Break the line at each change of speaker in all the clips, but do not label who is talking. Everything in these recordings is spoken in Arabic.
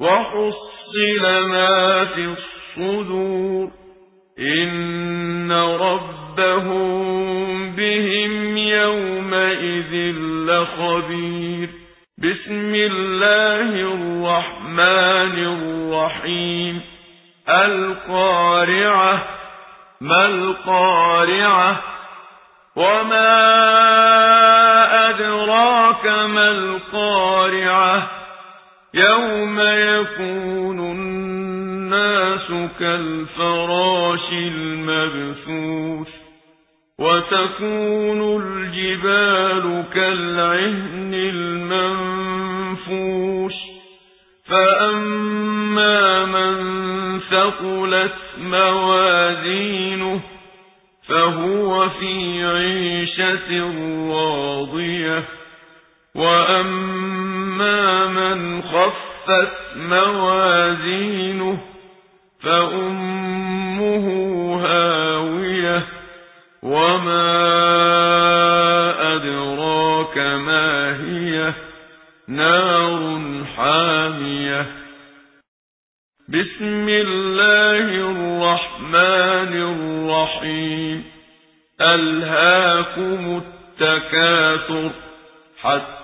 وحصل ما في الصدور. إن ربهم بهم يومئذ لخبير. بسم الله الرحمن الرحيم. القارعة ما القارعة؟ وما أدراك ما القارعة؟ يوم يكون الناس كالفراش المبثوث وتكون الجبال كالعهن المنفوش فأما من ثقلت موازينه فهو في عيشة راضية وأما خفت موازينه فأمه هاوية وما أدراك ما هي نار حامية. بسم الله الرحمن الرحيم. ألهاكم التكاثر حتى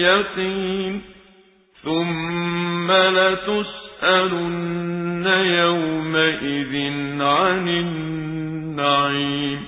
اليقين ثم لتسألن يومئذ عن النعيم